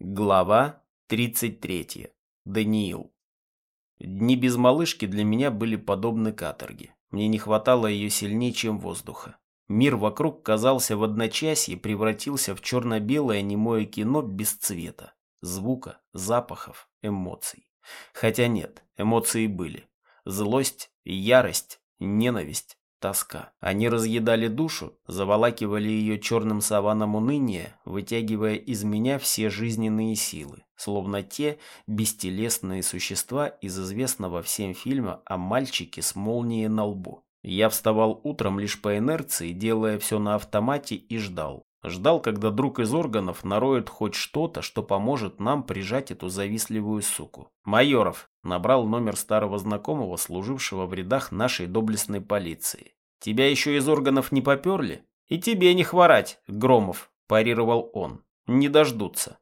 Глава 33. Даниил. Дни без малышки для меня были подобны каторге. Мне не хватало ее сильнее, чем воздуха. Мир вокруг казался в одночасье превратился в черно-белое немое кино без цвета, звука, запахов, эмоций. Хотя нет, эмоции были. Злость, ярость, ненависть, тоска. Они разъедали душу, заволакивали ее черным саваном уныния, вытягивая из меня все жизненные силы, словно те бестелесные существа из известного всем фильма о мальчике с молнией на лбу. Я вставал утром лишь по инерции, делая все на автомате и ждал. Ждал, когда друг из органов нароет хоть что-то, что поможет нам прижать эту завистливую суку. Майоров набрал номер старого знакомого, служившего в рядах нашей доблестной полиции. Тебя еще из органов не поперли? И тебе не хворать, Громов, парировал он. Не дождутся.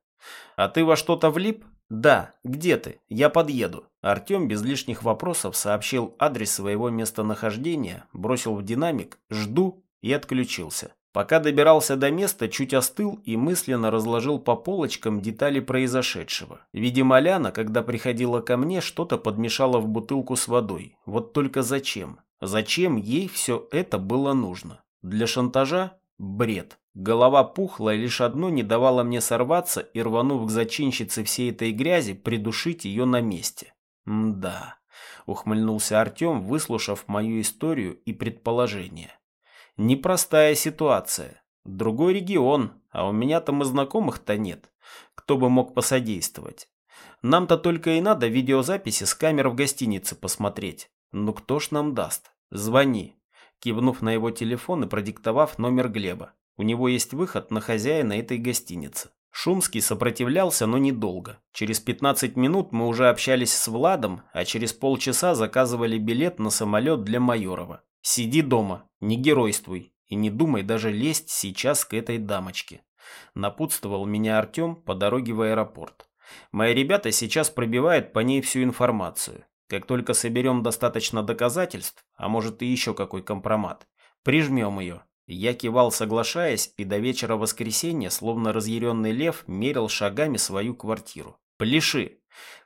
А ты во что-то влип? Да, где ты? Я подъеду. Артем без лишних вопросов сообщил адрес своего местонахождения, бросил в динамик «Жду» и отключился. Пока добирался до места, чуть остыл и мысленно разложил по полочкам детали произошедшего. Видимо, Ляна, когда приходила ко мне, что-то подмешала в бутылку с водой. Вот только зачем? Зачем ей все это было нужно? Для шантажа? Бред. Голова пухла, и лишь одно не давало мне сорваться и, рванув к зачинщице всей этой грязи, придушить ее на месте. «Мда», — ухмыльнулся Артем, выслушав мою историю и предположение. «Непростая ситуация. Другой регион, а у меня там и знакомых-то нет. Кто бы мог посодействовать? Нам-то только и надо видеозаписи с камер в гостинице посмотреть. Ну кто ж нам даст? Звони. Кивнув на его телефон и продиктовав номер Глеба. У него есть выход на хозяина этой гостиницы. Шумский сопротивлялся, но недолго. Через 15 минут мы уже общались с Владом, а через полчаса заказывали билет на самолет для Майорова. Сиди дома, не геройствуй и не думай даже лезть сейчас к этой дамочке. Напутствовал меня Артем по дороге в аэропорт. Мои ребята сейчас пробивают по ней всю информацию. Как только соберем достаточно доказательств, а может и еще какой компромат, прижмем ее. Я кивал, соглашаясь, и до вечера воскресенья, словно разъяренный лев, мерил шагами свою квартиру. «Пляши!»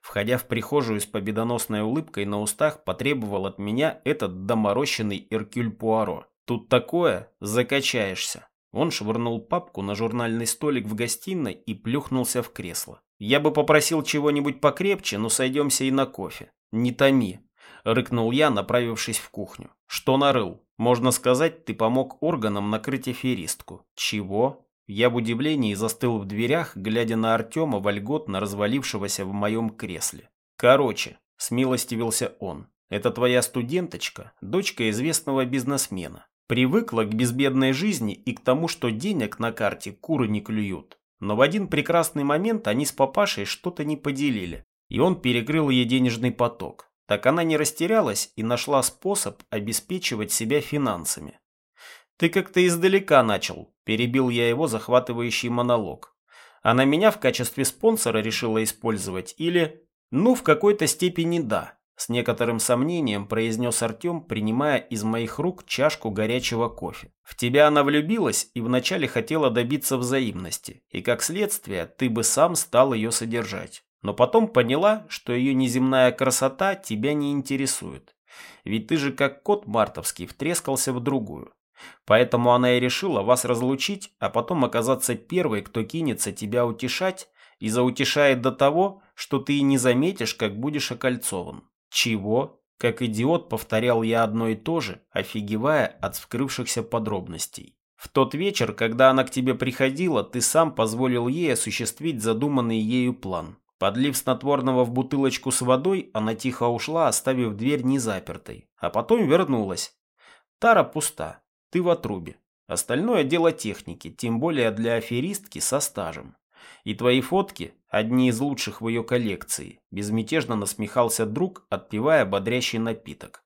Входя в прихожую с победоносной улыбкой на устах, потребовал от меня этот доморощенный Эркюль Пуаро. «Тут такое, закачаешься!» Он швырнул папку на журнальный столик в гостиной и плюхнулся в кресло. «Я бы попросил чего-нибудь покрепче, но сойдемся и на кофе. «Не томи», — рыкнул я, направившись в кухню. «Что нарыл? Можно сказать, ты помог органам накрыть аферистку». «Чего?» Я в удивлении застыл в дверях, глядя на Артема, вольготно развалившегося в моем кресле. «Короче», — смилостивился он, — «это твоя студенточка, дочка известного бизнесмена. Привыкла к безбедной жизни и к тому, что денег на карте куры не клюют. Но в один прекрасный момент они с папашей что-то не поделили и он перекрыл ей денежный поток. Так она не растерялась и нашла способ обеспечивать себя финансами. «Ты как-то издалека начал», – перебил я его захватывающий монолог. «Она меня в качестве спонсора решила использовать или...» «Ну, в какой-то степени да», – с некоторым сомнением произнес Артем, принимая из моих рук чашку горячего кофе. «В тебя она влюбилась и вначале хотела добиться взаимности, и как следствие ты бы сам стал ее содержать но потом поняла, что ее неземная красота тебя не интересует. Ведь ты же как кот мартовский втрескался в другую. Поэтому она и решила вас разлучить, а потом оказаться первой, кто кинется тебя утешать, и заутешает до того, что ты и не заметишь, как будешь окольцован. Чего? Как идиот повторял я одно и то же, офигевая от вскрывшихся подробностей. В тот вечер, когда она к тебе приходила, ты сам позволил ей осуществить задуманный ею план. Подлив снотворного в бутылочку с водой, она тихо ушла, оставив дверь незапертой, а потом вернулась. Тара пуста, ты в отрубе. Остальное дело техники, тем более для аферистки со стажем. И твои фотки – одни из лучших в ее коллекции, безмятежно насмехался друг, отпивая бодрящий напиток.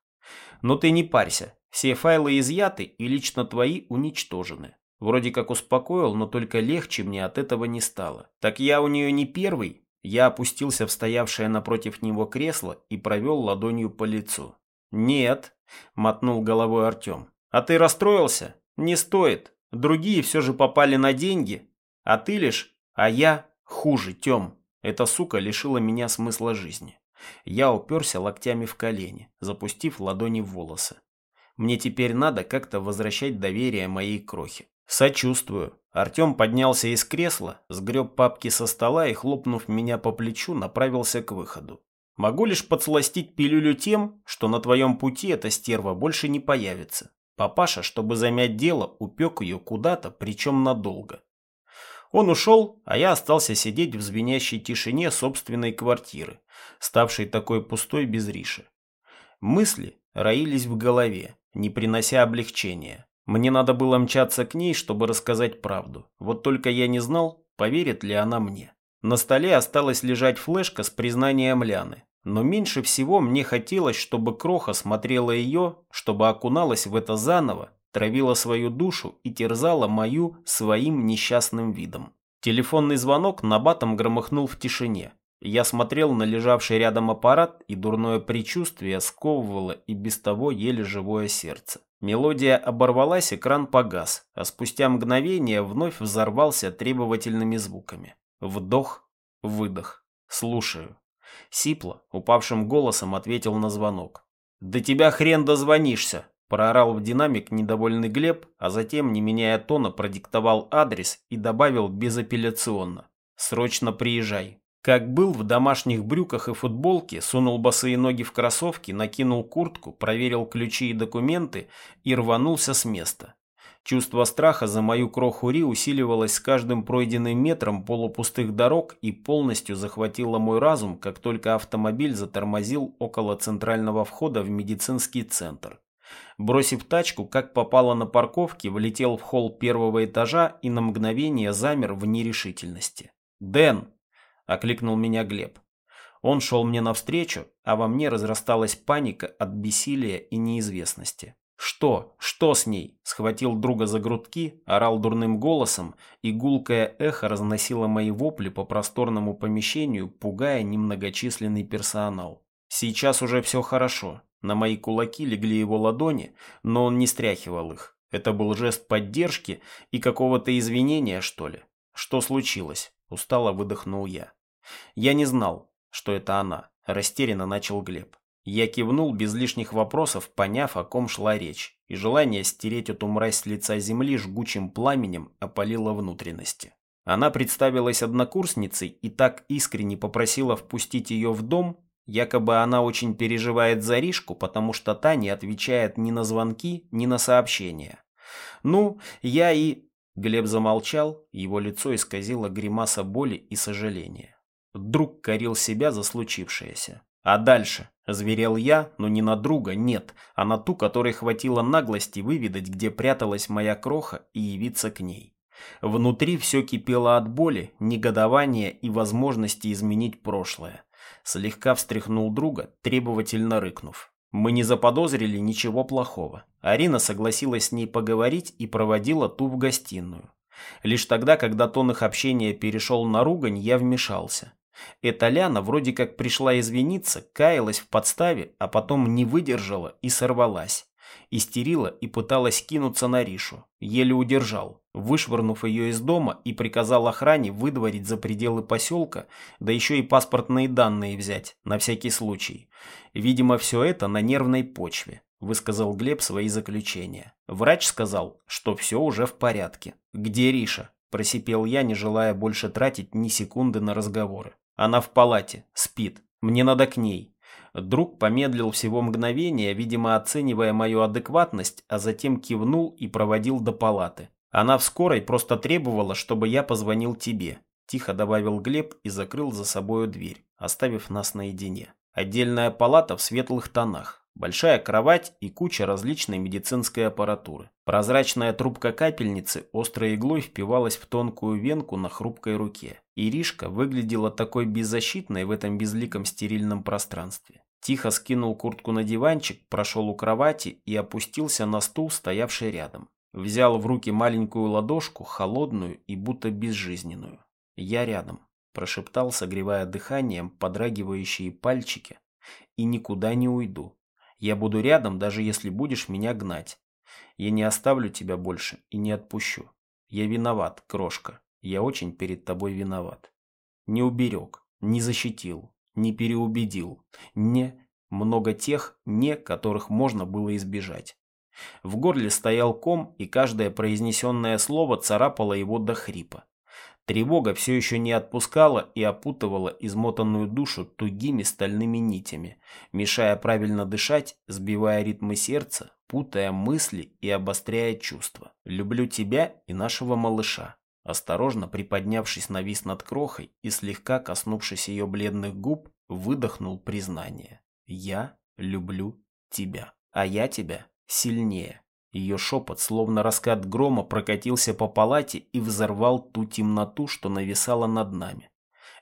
Но ты не парься, все файлы изъяты и лично твои уничтожены. Вроде как успокоил, но только легче мне от этого не стало. Так я у нее не первый, я опустился в стоявшее напротив него кресло и провел ладонью по лицу. «Нет», — мотнул головой Артем. «А ты расстроился? Не стоит. Другие все же попали на деньги. А ты лишь... А я Хуже, Тём. Эта сука лишила меня смысла жизни. Я уперся локтями в колени, запустив ладони в волосы. Мне теперь надо как-то возвращать доверие моей крохе. Сочувствую. Артем поднялся из кресла, сгреб папки со стола и, хлопнув меня по плечу, направился к выходу. Могу лишь подсластить пилюлю тем, что на твоем пути эта стерва больше не появится. Папаша, чтобы замять дело, упек ее куда-то, причем надолго. Он ушел, а я остался сидеть в звенящей тишине собственной квартиры, ставшей такой пустой без Риши. Мысли роились в голове, не принося облегчения. Мне надо было мчаться к ней, чтобы рассказать правду. Вот только я не знал, поверит ли она мне. На столе осталась лежать флешка с признанием Ляны. Но меньше всего мне хотелось, чтобы Кроха смотрела ее, чтобы окуналась в это заново, травила свою душу и терзала мою своим несчастным видом. Телефонный звонок на батом громыхнул в тишине. Я смотрел на лежавший рядом аппарат, и дурное предчувствие сковывало и без того еле живое сердце. Мелодия оборвалась, экран погас, а спустя мгновение вновь взорвался требовательными звуками. Вдох, выдох. Слушаю. Сипло, упавшим голосом ответил на звонок. «Да тебя хрен дозвонишься!» Проорал в динамик недовольный Глеб, а затем, не меняя тона, продиктовал адрес и добавил безапелляционно. «Срочно приезжай». Как был в домашних брюках и футболке, сунул босые ноги в кроссовки, накинул куртку, проверил ключи и документы и рванулся с места. Чувство страха за мою кроху Ри усиливалось с каждым пройденным метром полупустых дорог и полностью захватило мой разум, как только автомобиль затормозил около центрального входа в медицинский центр. Бросив тачку, как попало на парковке, влетел в холл первого этажа и на мгновение замер в нерешительности. «Дэн!» – окликнул меня Глеб. Он шел мне навстречу, а во мне разрасталась паника от бессилия и неизвестности. «Что? Что с ней?» Схватил друга за грудки, орал дурным голосом, и гулкое эхо разносило мои вопли по просторному помещению, пугая немногочисленный персонал. Сейчас уже все хорошо. На мои кулаки легли его ладони, но он не стряхивал их. Это был жест поддержки и какого-то извинения, что ли. Что случилось? Устало выдохнул я. Я не знал, что это она. Растерянно начал Глеб. Я кивнул без лишних вопросов, поняв, о ком шла речь, и желание стереть эту мразь с лица земли жгучим пламенем опалило внутренности. Она представилась однокурсницей и так искренне попросила впустить ее в дом, якобы она очень переживает за Ришку, потому что та не отвечает ни на звонки, ни на сообщения. Ну, я и... Глеб замолчал, его лицо исказило гримаса боли и сожаления. Друг корил себя за случившееся. А дальше? Зверел я, но не на друга, нет, а на ту, которой хватило наглости выведать, где пряталась моя кроха, и явиться к ней. Внутри все кипело от боли, негодования и возможности изменить прошлое. Слегка встряхнул друга, требовательно рыкнув. Мы не заподозрили ничего плохого. Арина согласилась с ней поговорить и проводила ту в гостиную. Лишь тогда, когда тон их общения перешел на ругань, я вмешался. Эта Ляна вроде как пришла извиниться, каялась в подставе, а потом не выдержала и сорвалась. Истерила и пыталась кинуться на Ришу. Еле удержал, вышвырнув ее из дома и приказал охране выдворить за пределы поселка, да еще и паспортные данные взять, на всякий случай. Видимо, все это на нервной почве, высказал Глеб свои заключения. Врач сказал, что все уже в порядке. Где Риша? Просипел я, не желая больше тратить ни секунды на разговоры. Она в палате, спит. Мне надо к ней. Друг помедлил всего мгновение, видимо, оценивая мою адекватность, а затем кивнул и проводил до палаты. Она в скорой просто требовала, чтобы я позвонил тебе. Тихо добавил Глеб и закрыл за собою дверь, оставив нас наедине. Отдельная палата в светлых тонах. Большая кровать и куча различной медицинской аппаратуры. Прозрачная трубка капельницы острой иглой впивалась в тонкую венку на хрупкой руке. Иришка выглядела такой беззащитной в этом безликом стерильном пространстве. Тихо скинул куртку на диванчик, прошел у кровати и опустился на стул, стоявший рядом. Взял в руки маленькую ладошку, холодную и будто безжизненную. «Я рядом», – прошептал, согревая дыханием подрагивающие пальчики. «И никуда не уйду. Я буду рядом, даже если будешь меня гнать. Я не оставлю тебя больше и не отпущу. Я виноват, крошка. Я очень перед тобой виноват. не уберег, не защитил, не переубедил, не много тех «не», которых можно было избежать. В горле стоял ком, и каждое произнесенное слово царапало его до хрипа. Тревога все еще не отпускала и опутывала измотанную душу тугими стальными нитями, мешая правильно дышать, сбивая ритмы сердца, путая мысли и обостряя чувства. «Люблю тебя и нашего малыша». Осторожно приподнявшись навис над крохой и слегка коснувшись ее бледных губ, выдохнул признание. «Я люблю тебя, а я тебя сильнее». Ее шепот, словно раскат грома, прокатился по палате и взорвал ту темноту, что нависала над нами.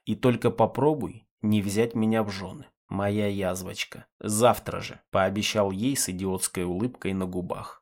И только попробуй не взять меня в жены, моя язвочка. Завтра же, пообещал ей с идиотской улыбкой на губах.